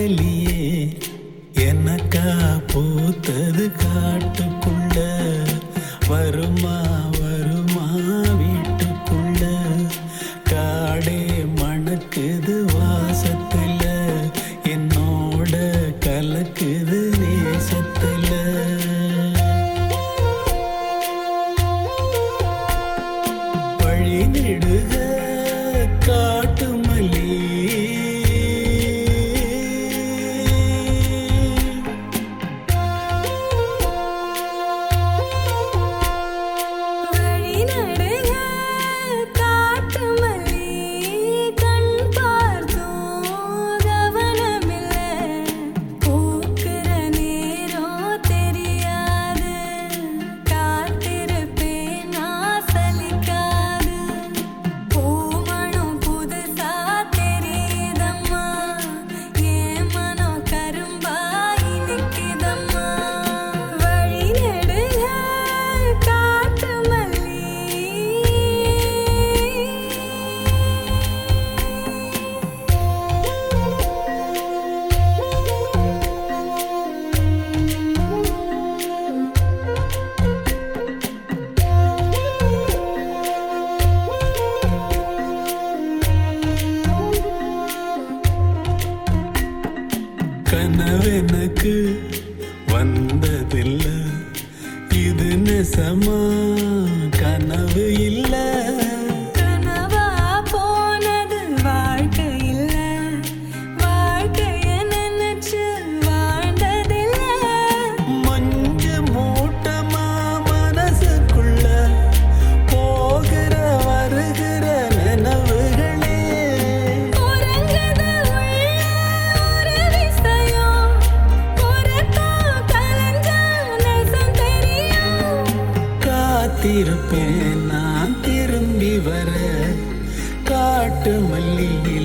பூஞ்செல்லியே எனக்கா பூத்தது காட்டுக்குள்ள. வருமா வருமா வீட்டுக்குள்ள. காடே மணக்குது வாசத்துல. என்னோட கலக்குது நேசத்துல. வந்ததில்லை. இது நெசமா காத்திருப்பேன். நான் திரும்பி வர காட்டு மல்லியில்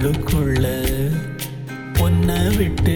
உள்ளுக்குள்ள பொன்ன விட்டு